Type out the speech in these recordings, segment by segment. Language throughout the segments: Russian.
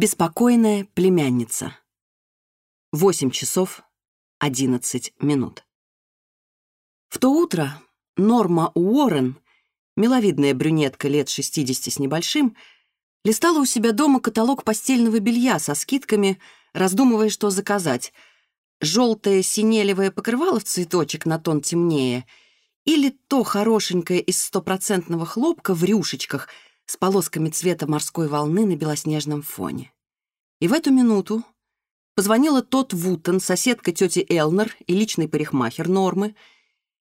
Беспокойная племянница. Восемь часов одиннадцать минут. В то утро Норма Уоррен, миловидная брюнетка лет 60 с небольшим, листала у себя дома каталог постельного белья со скидками, раздумывая, что заказать. Желтое синелевое покрывало в цветочек на тон темнее или то хорошенькое из стопроцентного хлопка в рюшечках — с полосками цвета морской волны на белоснежном фоне. И в эту минуту позвонила тот Вутон, соседка тети Элнер и личный парикмахер Нормы,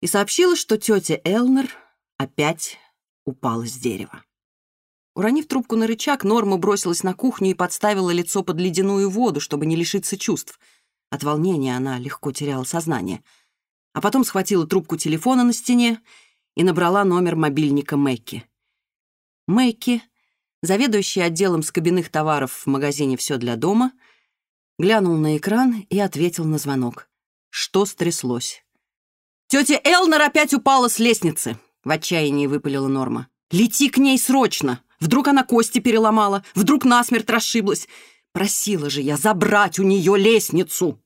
и сообщила, что тетя Элнер опять упала с дерева. Уронив трубку на рычаг, Норма бросилась на кухню и подставила лицо под ледяную воду, чтобы не лишиться чувств. От волнения она легко теряла сознание. А потом схватила трубку телефона на стене и набрала номер мобильника Мэкки. Мэки, заведующий отделом скобяных товаров в магазине «Все для дома», глянул на экран и ответил на звонок. Что стряслось? «Тетя Элнер опять упала с лестницы!» — в отчаянии выпалила Норма. «Лети к ней срочно! Вдруг она кости переломала, вдруг насмерть расшиблась! Просила же я забрать у нее лестницу!»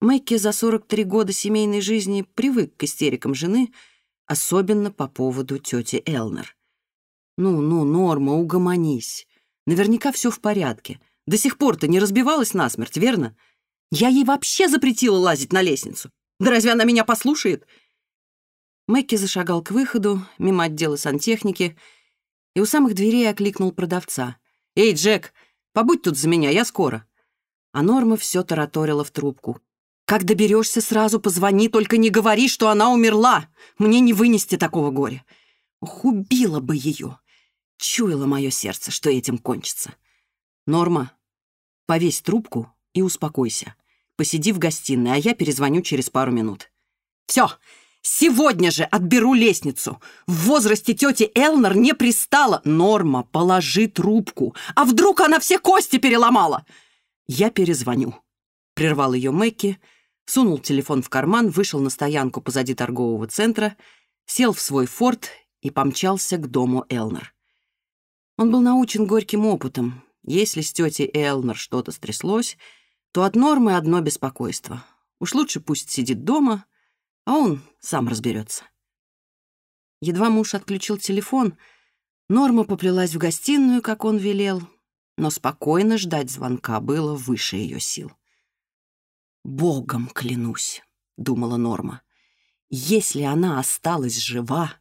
Мэкки за 43 года семейной жизни привык к истерикам жены, особенно по поводу тети Элнер. «Ну, ну, Норма, угомонись. Наверняка все в порядке. До сих пор-то не разбивалась насмерть, верно? Я ей вообще запретила лазить на лестницу. Да разве она меня послушает?» Мэкки зашагал к выходу, мимо отдела сантехники, и у самых дверей окликнул продавца. «Эй, Джек, побудь тут за меня, я скоро». А Норма все тараторила в трубку. «Как доберешься, сразу позвони, только не говори, что она умерла. Мне не вынести такого горя. Ох, убила бы ее. Чуяло мое сердце, что этим кончится. Норма, повесь трубку и успокойся. Посиди в гостиной, а я перезвоню через пару минут. Все, сегодня же отберу лестницу. В возрасте тети Элнер не пристала. Норма, положи трубку. А вдруг она все кости переломала? Я перезвоню. Прервал ее Мэкки, сунул телефон в карман, вышел на стоянку позади торгового центра, сел в свой форт и помчался к дому Элнер. Он был научен горьким опытом. Если с тетей Элнер что-то стряслось, то от нормы одно беспокойство. Уж лучше пусть сидит дома, а он сам разберется. Едва муж отключил телефон, Норма поплелась в гостиную, как он велел, но спокойно ждать звонка было выше ее сил. «Богом клянусь», — думала Норма, — «если она осталась жива,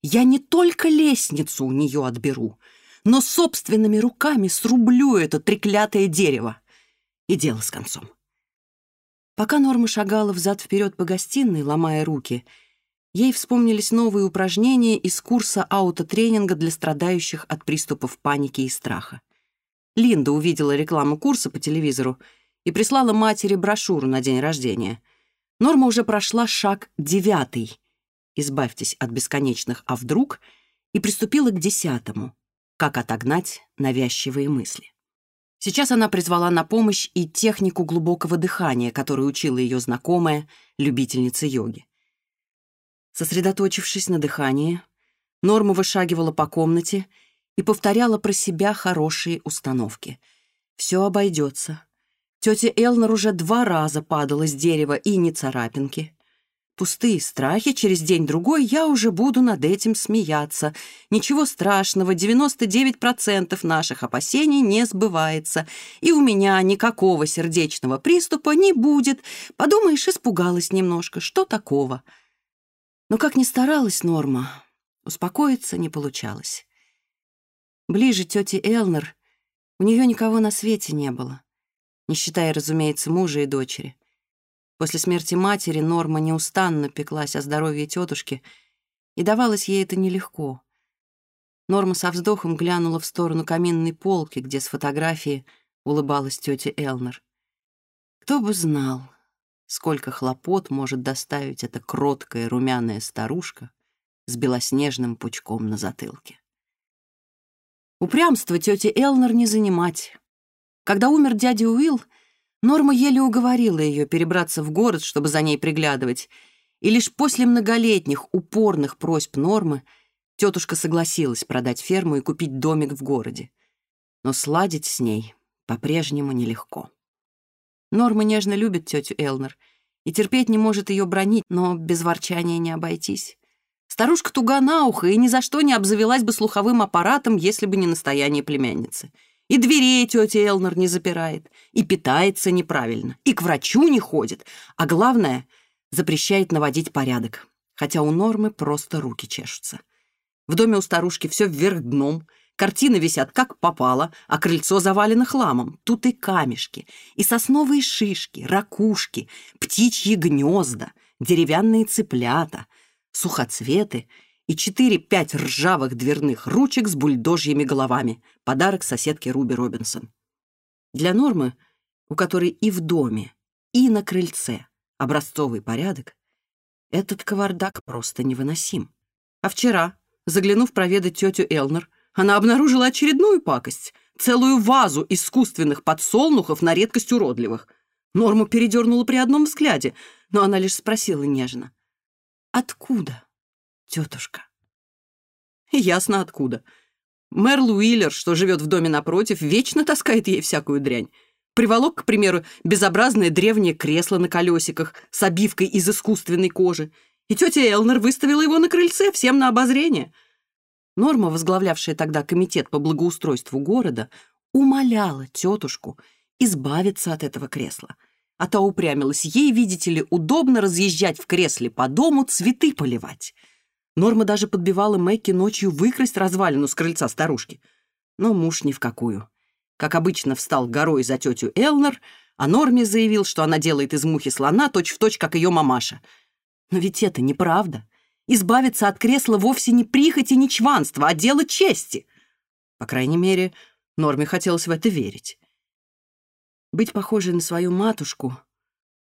я не только лестницу у нее отберу, — но собственными руками срублю это треклятое дерево. И дело с концом. Пока Норма шагала взад-вперед по гостиной, ломая руки, ей вспомнились новые упражнения из курса аутотренинга для страдающих от приступов паники и страха. Линда увидела рекламу курса по телевизору и прислала матери брошюру на день рождения. Норма уже прошла шаг девятый «Избавьтесь от бесконечных «а вдруг» и приступила к десятому как отогнать навязчивые мысли. Сейчас она призвала на помощь и технику глубокого дыхания, которую учила ее знакомая, любительница йоги. Сосредоточившись на дыхании, Норма вышагивала по комнате и повторяла про себя хорошие установки. «Все обойдется». Тетя Элнер уже два раза падала с дерева и не царапинки. Пустые страхи, через день-другой я уже буду над этим смеяться. Ничего страшного, 99% наших опасений не сбывается. И у меня никакого сердечного приступа не будет. Подумаешь, испугалась немножко. Что такого? Но как ни старалась Норма, успокоиться не получалось. Ближе тети Элнер у нее никого на свете не было, не считая, разумеется, мужа и дочери. После смерти матери Норма неустанно пеклась о здоровье тетушки, и давалось ей это нелегко. Норма со вздохом глянула в сторону каминной полки, где с фотографии улыбалась тетя Элнер. Кто бы знал, сколько хлопот может доставить эта кроткая румяная старушка с белоснежным пучком на затылке. Упрямство тети Элнер не занимать. Когда умер дядя Уилл, Норма еле уговорила ее перебраться в город, чтобы за ней приглядывать, и лишь после многолетних упорных просьб Нормы тетушка согласилась продать ферму и купить домик в городе. Но сладить с ней по-прежнему нелегко. Норма нежно любит тетю Элнер и терпеть не может ее бронить, но без ворчания не обойтись. Старушка туга на ухо и ни за что не обзавелась бы слуховым аппаратом, если бы не настояние племянницы — и дверей тетя Элнер не запирает, и питается неправильно, и к врачу не ходит, а главное, запрещает наводить порядок, хотя у Нормы просто руки чешутся. В доме у старушки все вверх дном, картины висят как попало, а крыльцо завалено хламом. Тут и камешки, и сосновые шишки, ракушки, птичьи гнезда, деревянные цыплята, сухоцветы — и четыре-пять ржавых дверных ручек с бульдожьими головами. Подарок соседке Руби Робинсон. Для Нормы, у которой и в доме, и на крыльце образцовый порядок, этот кавардак просто невыносим. А вчера, заглянув проведать тетю Элнер, она обнаружила очередную пакость — целую вазу искусственных подсолнухов на редкость уродливых. Норму передернула при одном взгляде, но она лишь спросила нежно. «Откуда?» «Тетушка!» «Ясно откуда. Мэр Луилер, что живет в доме напротив, вечно таскает ей всякую дрянь. Приволок, к примеру, безобразное древнее кресло на колесиках с обивкой из искусственной кожи, и тетя Элнер выставила его на крыльце всем на обозрение». Норма, возглавлявшая тогда комитет по благоустройству города, умоляла тетушку избавиться от этого кресла. А та упрямилась, ей, видите ли, удобно разъезжать в кресле по дому, цветы поливать. Норма даже подбивала Мэкки ночью выкрасть развалину с крыльца старушки. Но муж ни в какую. Как обычно, встал горой за тетю Элнер, а Норме заявил, что она делает из мухи слона точь-в-точь, как ее мамаша. Но ведь это неправда. Избавиться от кресла вовсе не прихоть и не чванство, а дело чести. По крайней мере, Норме хотелось в это верить. Быть похожей на свою матушку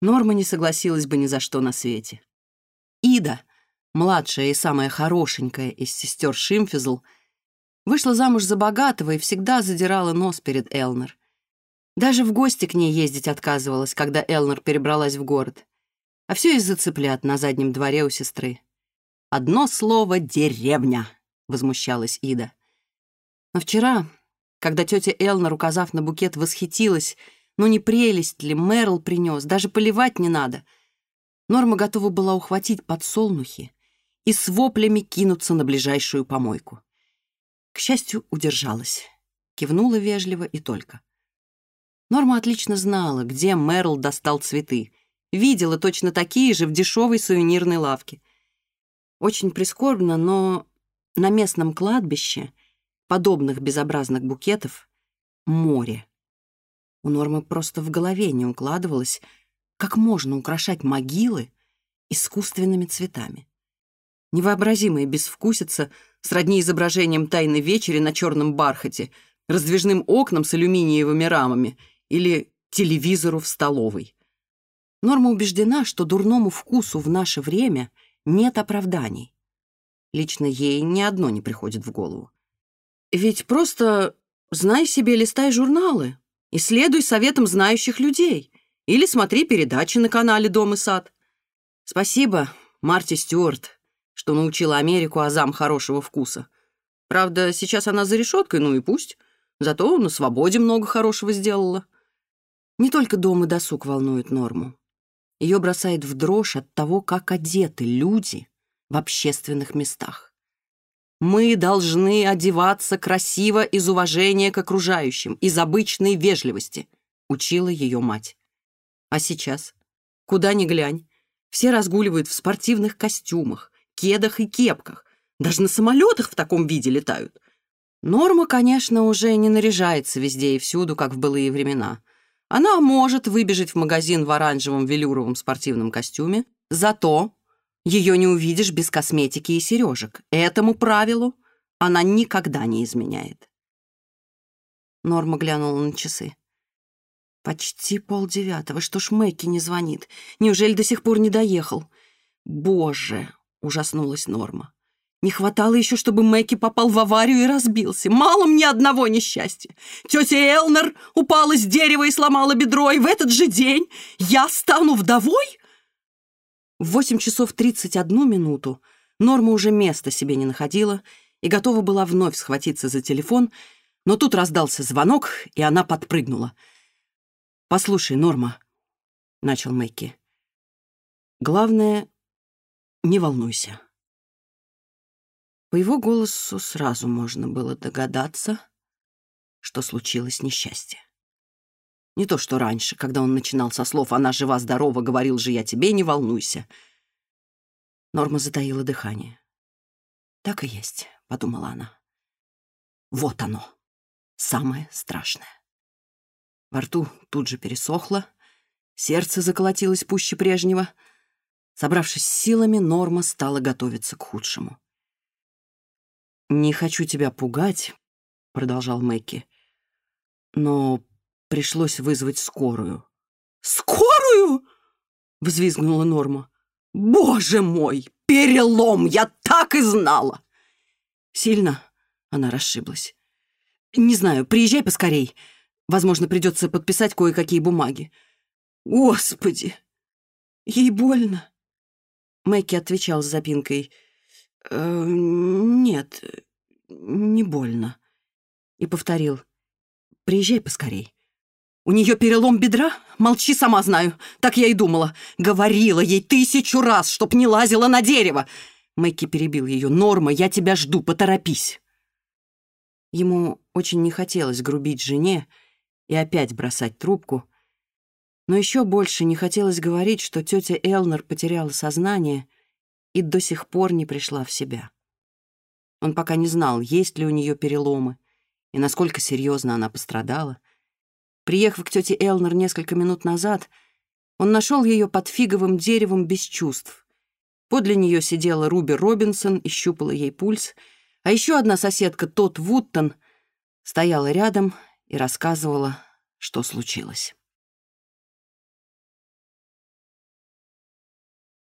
Норма не согласилась бы ни за что на свете. Ида — младшая и самая хорошенькая из сестер Шимфизл, вышла замуж за богатого и всегда задирала нос перед Элнер. Даже в гости к ней ездить отказывалась, когда Элнер перебралась в город. А все из-за цыплят на заднем дворе у сестры. «Одно слово — деревня!» — возмущалась Ида. Но вчера, когда тетя Элнер, указав на букет, восхитилась, ну не прелесть ли Мерл принес, даже поливать не надо, Норма готова была ухватить подсолнухи и с воплями кинуться на ближайшую помойку. К счастью, удержалась. Кивнула вежливо и только. Норма отлично знала, где Мерл достал цветы. Видела точно такие же в дешевой сувенирной лавке. Очень прискорбно, но на местном кладбище подобных безобразных букетов море. У Нормы просто в голове не укладывалось, как можно украшать могилы искусственными цветами. Невообразимое, безвкусица, сродни изображением «Тайны вечери» на черном бархате, раздвижным окнам с алюминиевыми рамами или телевизору в столовой. Норма убеждена, что дурному вкусу в наше время нет оправданий. Лично ей ни одно не приходит в голову. Ведь просто знай себе, листай журналы исследуй следуй советам знающих людей или смотри передачи на канале «Дом и сад». Спасибо, Марти Стюарт, что научила Америку азам хорошего вкуса. Правда, сейчас она за решеткой, ну и пусть. Зато на свободе много хорошего сделала. Не только дом и досуг волнуют норму. Ее бросает в дрожь от того, как одеты люди в общественных местах. Мы должны одеваться красиво из уважения к окружающим, из обычной вежливости, учила ее мать. А сейчас, куда ни глянь, все разгуливают в спортивных костюмах, кедах и кепках. Даже на самолетах в таком виде летают. Норма, конечно, уже не наряжается везде и всюду, как в былые времена. Она может выбежать в магазин в оранжевом велюровом спортивном костюме, зато ее не увидишь без косметики и сережек. Этому правилу она никогда не изменяет. Норма глянула на часы. «Почти полдевятого. Что ж Мэкки не звонит? Неужели до сих пор не доехал? Боже, Ужаснулась Норма. Не хватало еще, чтобы Мэкки попал в аварию и разбился. Мало мне одного несчастья. Тетя Элнер упала с дерева и сломала бедро, и в этот же день я стану вдовой? В восемь часов тридцать одну минуту Норма уже места себе не находила и готова была вновь схватиться за телефон, Но тут раздался звонок, и она подпрыгнула. «Послушай, Норма», — начал Мэйки, — «главное, не волнуйся». По его голосу сразу можно было догадаться, что случилось несчастье. Не то, что раньше, когда он начинал со слов «она жива-здорова», говорил же «я тебе, не волнуйся». Норма затаила дыхание. «Так и есть», — подумала она. «Вот оно, самое страшное». Во рту тут же Собравшись силами, Норма стала готовиться к худшему. «Не хочу тебя пугать», — продолжал Мэкки, «но пришлось вызвать скорую». «Скорую?» — взвизгнула Норма. «Боже мой, перелом! Я так и знала!» «Сильно?» — она расшиблась. «Не знаю, приезжай поскорей. Возможно, придется подписать кое-какие бумаги». «Господи! Ей больно!» Мэкки отвечал с запинкой. «Э, «Нет, не больно». И повторил. «Приезжай поскорей». «У нее перелом бедра? Молчи, сама знаю. Так я и думала. Говорила ей тысячу раз, чтоб не лазила на дерево». Мэкки перебил ее. «Норма, я тебя жду, поторопись». Ему очень не хотелось грубить жене и опять бросать трубку, но еще больше не хотелось говорить, что тетя Элнер потеряла сознание и до сих пор не пришла в себя. Он пока не знал, есть ли у нее переломы и насколько серьезно она пострадала. Приехав к тете Элнер несколько минут назад, он нашел ее под фиговым деревом без чувств. Подле нее сидела Руби Робинсон и щупала ей пульс, а еще одна соседка, Тот Вуттон, стояла рядом и рассказывала, что случилось.